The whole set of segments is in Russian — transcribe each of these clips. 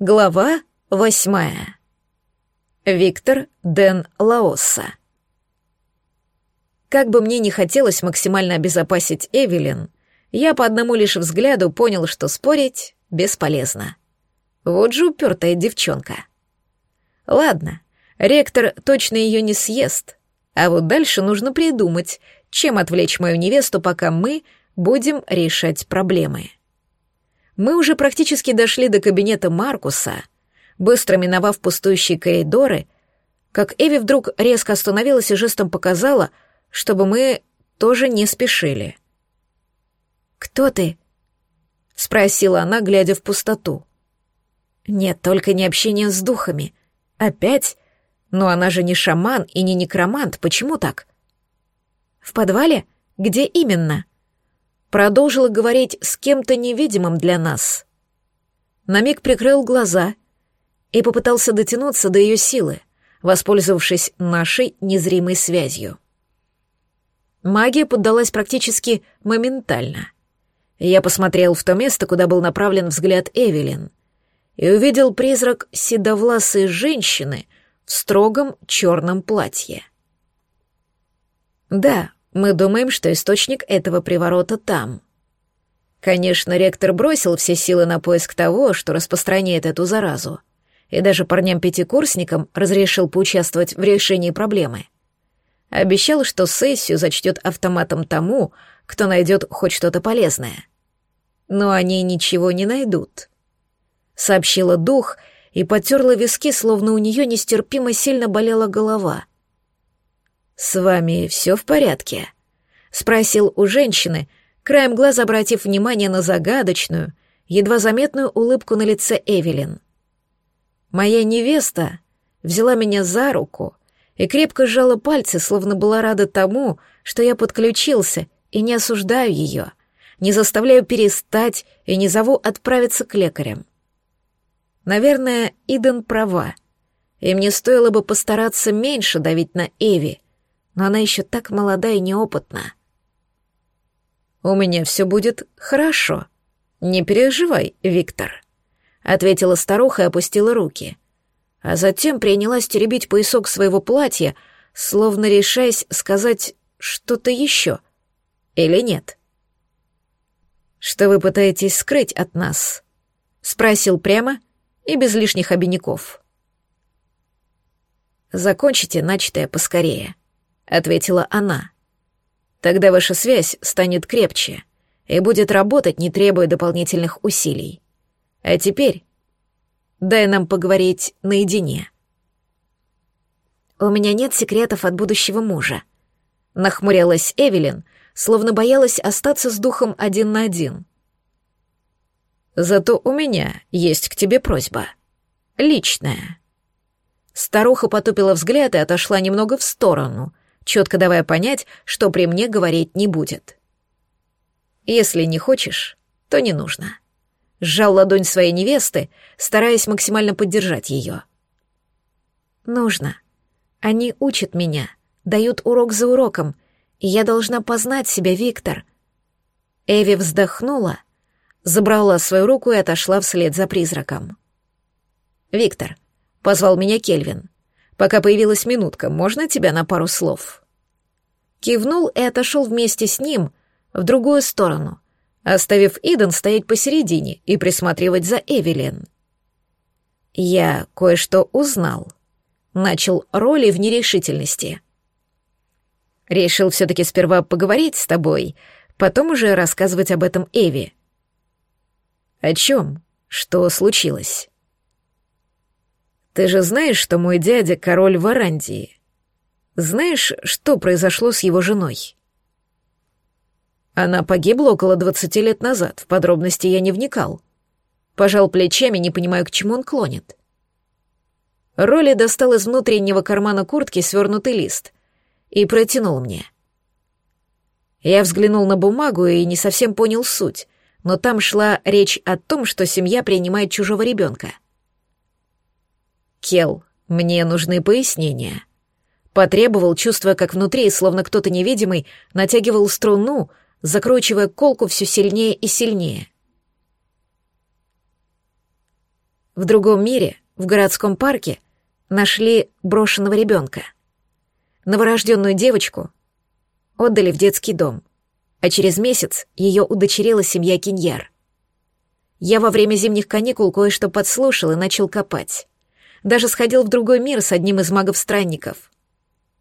Глава восьмая. Виктор Ден Лаоса. Как бы мне ни хотелось максимально обезопасить Эвелин, я по одному лишь взгляду понял, что спорить бесполезно. Вот же упертая девчонка. Ладно, ректор точно ее не съест, а вот дальше нужно придумать, чем отвлечь мою невесту, пока мы будем решать проблемы. Мы уже практически дошли до кабинета Маркуса, быстро миновав пустующие коридоры, как Эви вдруг резко остановилась и жестом показала, чтобы мы тоже не спешили. «Кто ты?» — спросила она, глядя в пустоту. «Нет, только не общение с духами. Опять? Но она же не шаман и не некромант, почему так?» «В подвале? Где именно?» Продолжила говорить с кем-то невидимым для нас. На миг прикрыл глаза и попытался дотянуться до ее силы, воспользовавшись нашей незримой связью. Магия поддалась практически моментально. Я посмотрел в то место, куда был направлен взгляд Эвелин, и увидел призрак седовласой женщины в строгом черном платье. Да, мы думаем, что источник этого приворота там. Конечно, ректор бросил все силы на поиск того, что распространяет эту заразу, и даже парням-пятикурсникам разрешил поучаствовать в решении проблемы. Обещал, что сессию зачтет автоматом тому, кто найдет хоть что-то полезное. Но они ничего не найдут. Сообщила дух и потерла виски, словно у нее нестерпимо сильно болела голова — «С вами все в порядке?» — спросил у женщины, краем глаза обратив внимание на загадочную, едва заметную улыбку на лице Эвелин. Моя невеста взяла меня за руку и крепко сжала пальцы, словно была рада тому, что я подключился и не осуждаю ее, не заставляю перестать и не зову отправиться к лекарям. Наверное, Иден права, и мне стоило бы постараться меньше давить на Эви — но она еще так молода и неопытна. «У меня все будет хорошо. Не переживай, Виктор», — ответила старуха и опустила руки. А затем принялась теребить поясок своего платья, словно решаясь сказать что-то еще. Или нет? «Что вы пытаетесь скрыть от нас?» — спросил прямо и без лишних обиняков. «Закончите начатое поскорее», ответила она. Тогда ваша связь станет крепче и будет работать, не требуя дополнительных усилий. А теперь дай нам поговорить наедине. У меня нет секретов от будущего мужа. Нахмурялась Эвелин, словно боялась остаться с духом один на один. Зато у меня есть к тебе просьба. Личная. Старуха потупила взгляд и отошла немного в сторону, четко давая понять, что при мне говорить не будет. Если не хочешь, то не нужно. Сжал ладонь своей невесты, стараясь максимально поддержать ее. Нужно. Они учат меня, дают урок за уроком, и я должна познать себя, Виктор. Эви вздохнула, забрала свою руку и отошла вслед за призраком. «Виктор», — позвал меня Кельвин, Пока появилась минутка, можно тебя на пару слов?» Кивнул и отошел вместе с ним в другую сторону, оставив Иден стоять посередине и присматривать за Эвелин. «Я кое-что узнал», — начал роли в нерешительности. «Решил все-таки сперва поговорить с тобой, потом уже рассказывать об этом Эви». «О чем? Что случилось?» Ты же знаешь, что мой дядя — король Варандии. Знаешь, что произошло с его женой? Она погибла около двадцати лет назад, в подробности я не вникал. Пожал плечами, не понимаю, к чему он клонит. Роли достал из внутреннего кармана куртки свернутый лист и протянул мне. Я взглянул на бумагу и не совсем понял суть, но там шла речь о том, что семья принимает чужого ребенка — «Кел, мне нужны пояснения». Потребовал, чувствуя, как внутри, словно кто-то невидимый, натягивал струну, закручивая колку все сильнее и сильнее. В другом мире, в городском парке, нашли брошенного ребенка. Новорожденную девочку отдали в детский дом, а через месяц ее удочерила семья Киньяр. Я во время зимних каникул кое-что подслушал и начал копать. Даже сходил в другой мир с одним из магов-странников.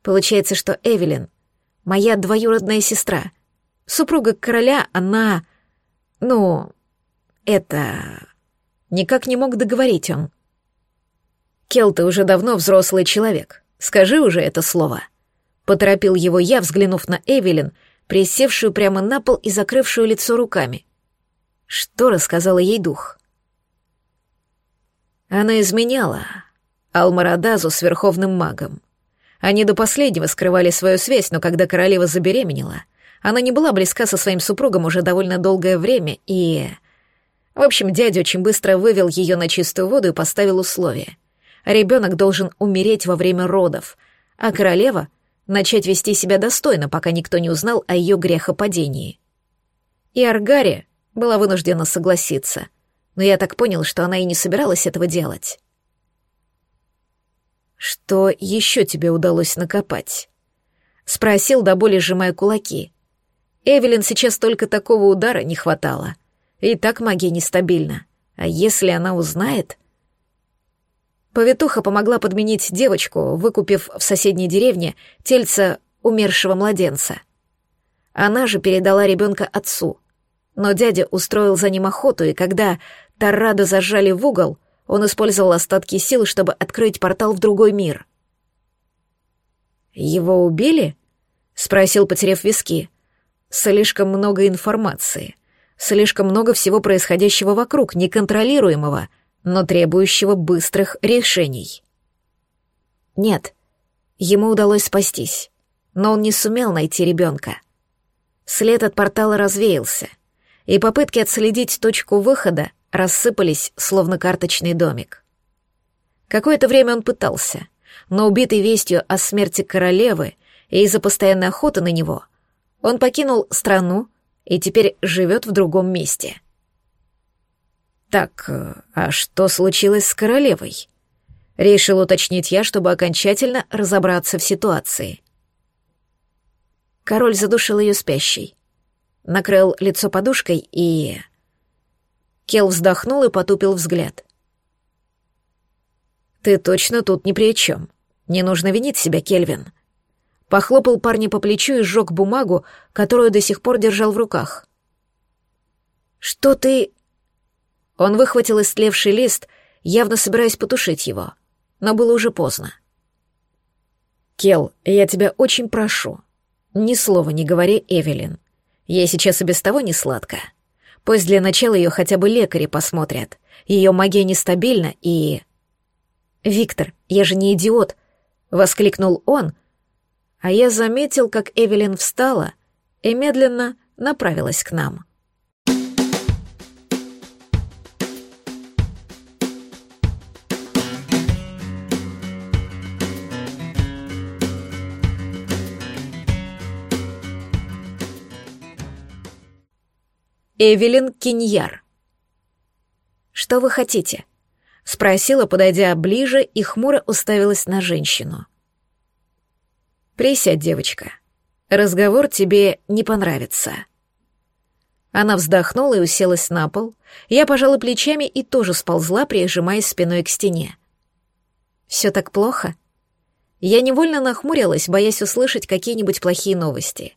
Получается, что Эвелин — моя двоюродная сестра. Супруга короля, она... Ну, это... Никак не мог договорить он. «Кел, ты уже давно взрослый человек. Скажи уже это слово». Поторопил его я, взглянув на Эвелин, присевшую прямо на пол и закрывшую лицо руками. Что рассказала ей дух? Она изменяла Алмарадазу с верховным магом. Они до последнего скрывали свою связь, но когда королева забеременела, она не была близка со своим супругом уже довольно долгое время и... В общем, дядя очень быстро вывел ее на чистую воду и поставил условие. Ребенок должен умереть во время родов, а королева — начать вести себя достойно, пока никто не узнал о ее грехопадении. И Аргари была вынуждена согласиться, но я так понял, что она и не собиралась этого делать. «Что еще тебе удалось накопать?» — спросил до боли сжимая кулаки. Эвелин сейчас только такого удара не хватало — и так магия нестабильна. А если она узнает... Повитуха помогла подменить девочку, выкупив в соседней деревне тельца умершего младенца. Она же передала ребенка отцу. Но дядя устроил за ним охоту, и когда Таррада зажали в угол, он использовал остатки сил, чтобы открыть портал в другой мир. «Его убили?» — спросил, потеряв виски. «Слишком много информации. Слишком много всего происходящего вокруг, неконтролируемого, но требующего быстрых решений. Нет, ему удалось спастись, но он не сумел найти ребенка. След от портала развеялся, и попытки отследить точку выхода рассыпались, словно карточный домик. Какое-то время он пытался, но убитый вестью о смерти королевы и из-за постоянной охоты на него, он покинул страну, и теперь живет в другом месте. Так, а что случилось с королевой? Решил уточнить я, чтобы окончательно разобраться в ситуации. Король задушил ее спящей. Накрыл лицо подушкой и... Кел вздохнул и потупил взгляд. «Ты точно тут ни при чем. Не нужно винить себя, Кельвин. Похлопал парня по плечу и сжег бумагу, которую до сих пор держал в руках. «Что ты...» Он выхватил истлевший лист, явно собираясь потушить его, но было уже поздно. «Кел, я тебя очень прошу, ни слова не говори Эвелин. Ей сейчас и без того не сладко. Пусть для начала ее хотя бы лекари посмотрят. Ее магия нестабильна и...» «Виктор, я же не идиот!» — воскликнул он — а я заметил, как Эвелин встала и медленно направилась к нам. Эвелин Киньяр. «Что вы хотите?» — спросила, подойдя ближе, и хмуро уставилась на женщину. «Присядь, девочка. Разговор тебе не понравится». Она вздохнула и уселась на пол. Я пожала плечами и тоже сползла, прижимаясь спиной к стене. «Все так плохо?» Я невольно нахмурилась, боясь услышать какие-нибудь плохие новости.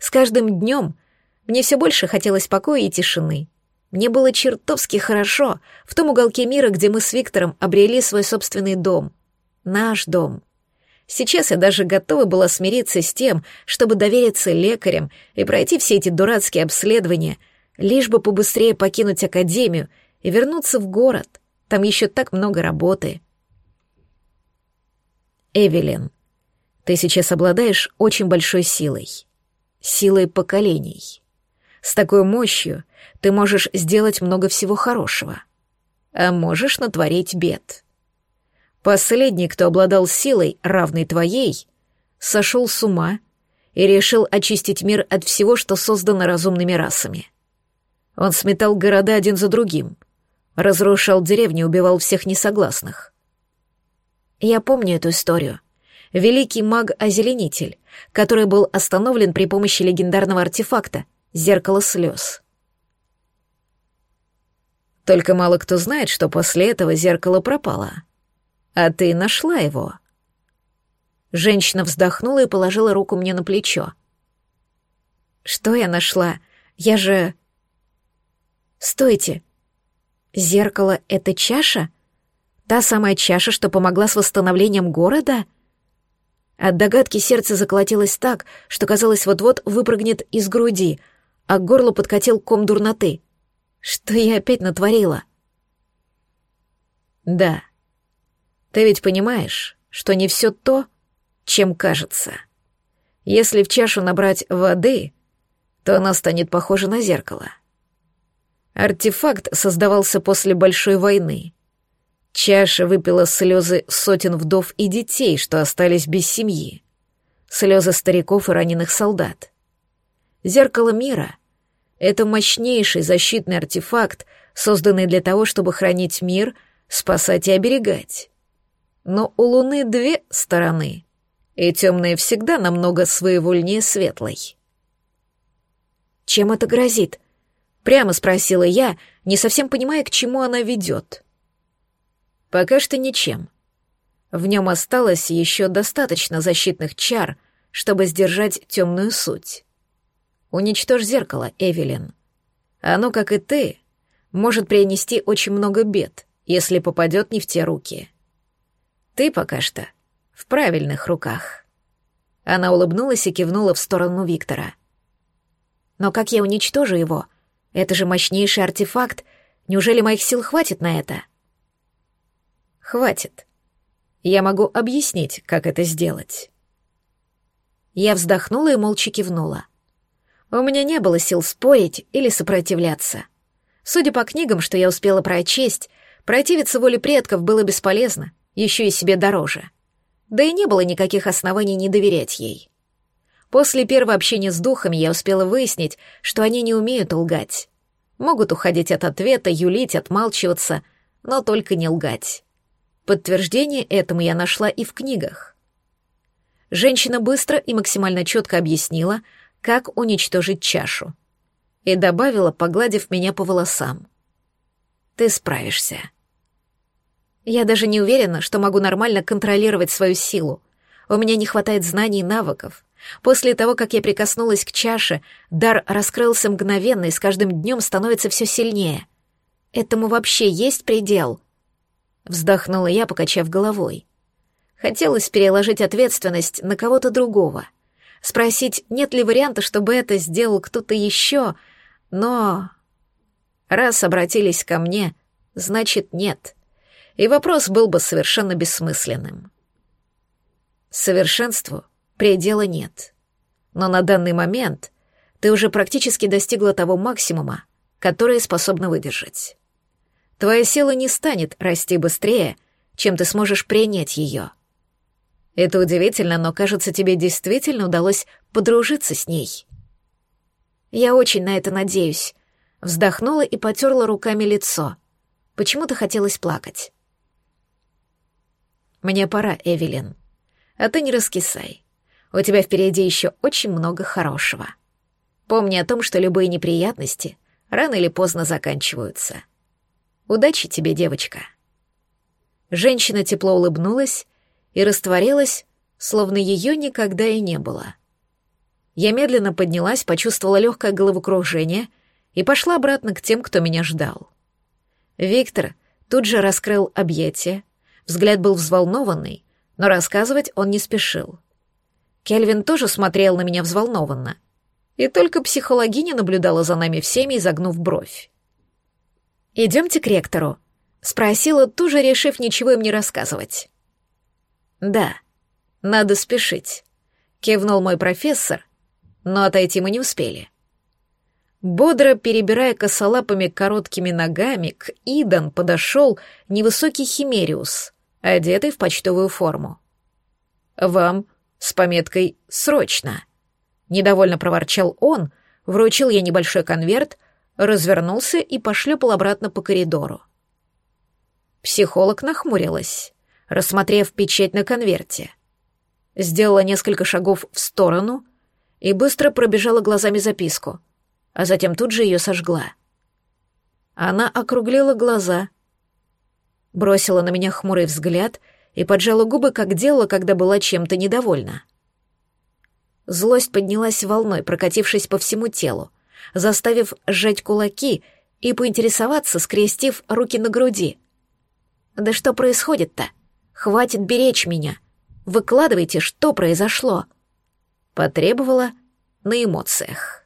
С каждым днем мне все больше хотелось покоя и тишины. Мне было чертовски хорошо в том уголке мира, где мы с Виктором обрели свой собственный дом. Наш дом. Сейчас я даже готова была смириться с тем, чтобы довериться лекарям и пройти все эти дурацкие обследования, лишь бы побыстрее покинуть академию и вернуться в город. Там еще так много работы. Эвелин, ты сейчас обладаешь очень большой силой. Силой поколений. С такой мощью ты можешь сделать много всего хорошего. А можешь натворить бед. Последний, кто обладал силой, равной твоей, сошел с ума и решил очистить мир от всего, что создано разумными расами. Он сметал города один за другим, разрушал деревню, убивал всех несогласных. Я помню эту историю. Великий маг-озеленитель, который был остановлен при помощи легендарного артефакта — зеркало слез. Только мало кто знает, что после этого зеркало пропало. А ты нашла его. Женщина вздохнула и положила руку мне на плечо. Что я нашла? Я же... Стойте. Зеркало — это чаша? Та самая чаша, что помогла с восстановлением города? От догадки сердце заколотилось так, что казалось вот-вот выпрыгнет из груди, а к горлу подкатил ком дурноты. Что я опять натворила? Да. Ты ведь понимаешь, что не все то, чем кажется. Если в чашу набрать воды, то она станет похожа на зеркало. Артефакт создавался после Большой войны. Чаша выпила слезы сотен вдов и детей, что остались без семьи. Слезы стариков и раненых солдат. Зеркало мира — это мощнейший защитный артефакт, созданный для того, чтобы хранить мир, спасать и оберегать. Но у Луны две стороны, и темная всегда намного своевольнее светлой. Чем это грозит? Прямо спросила я, не совсем понимая, к чему она ведет. Пока что ничем. В нем осталось еще достаточно защитных чар, чтобы сдержать темную суть. Уничтожь зеркало, Эвелин. Оно, как и ты, может принести очень много бед, если попадет не в те руки. Ты пока что в правильных руках. Она улыбнулась и кивнула в сторону Виктора. Но как я уничтожу его? Это же мощнейший артефакт. Неужели моих сил хватит на это? Хватит. Я могу объяснить, как это сделать. Я вздохнула и молча кивнула. У меня не было сил спорить или сопротивляться. Судя по книгам, что я успела прочесть, противиться воле предков было бесполезно, еще и себе дороже. Да и не было никаких оснований не доверять ей. После первого общения с духами я успела выяснить, что они не умеют лгать. Могут уходить от ответа, юлить, отмалчиваться, но только не лгать. Подтверждение этому я нашла и в книгах. Женщина быстро и максимально четко объяснила, как уничтожить чашу. И добавила, погладив меня по волосам. «Ты справишься». Я даже не уверена, что могу нормально контролировать свою силу. У меня не хватает знаний и навыков. После того, как я прикоснулась к чаше, дар раскрылся мгновенно и с каждым днем становится все сильнее. Этому вообще есть предел? Вздохнула я, покачав головой. Хотелось переложить ответственность на кого-то другого. Спросить, нет ли варианта, чтобы это сделал кто-то еще, но... Раз обратились ко мне, значит нет. И вопрос был бы совершенно бессмысленным. Совершенству предела нет. Но на данный момент ты уже практически достигла того максимума, который способна выдержать. Твоя сила не станет расти быстрее, чем ты сможешь принять ее. Это удивительно, но, кажется, тебе действительно удалось подружиться с ней. Я очень на это надеюсь. Вздохнула и потерла руками лицо. Почему-то хотелось плакать. Мне пора, Эвелин. А ты не раскисай. У тебя впереди еще очень много хорошего. Помни о том, что любые неприятности рано или поздно заканчиваются. Удачи тебе, девочка. Женщина тепло улыбнулась и растворилась, словно ее никогда и не было. Я медленно поднялась, почувствовала легкое головокружение и пошла обратно к тем, кто меня ждал. Виктор тут же раскрыл объятия, взгляд был взволнованный, но рассказывать он не спешил. Кельвин тоже смотрел на меня взволнованно. И только психологиня наблюдала за нами всеми, изогнув бровь. «Идемте к ректору», — спросила, тоже решив ничего им не рассказывать. «Да, надо спешить», — кивнул мой профессор, но отойти мы не успели. Бодро перебирая косолапыми короткими ногами, к Идан подошел невысокий химериус, одетый в почтовую форму. «Вам с пометкой «Срочно». Недовольно проворчал он, вручил я небольшой конверт, развернулся и пошлепал обратно по коридору. Психолог нахмурилась, рассмотрев печать на конверте. Сделала несколько шагов в сторону и быстро пробежала глазами записку, а затем тут же ее сожгла. Она округлила глаза, бросила на меня хмурый взгляд и поджала губы, как делала, когда была чем-то недовольна. Злость поднялась волной, прокатившись по всему телу, заставив сжать кулаки и поинтересоваться, скрестив руки на груди. «Да что происходит-то? Хватит беречь меня. Выкладывайте, что произошло». Потребовала на эмоциях.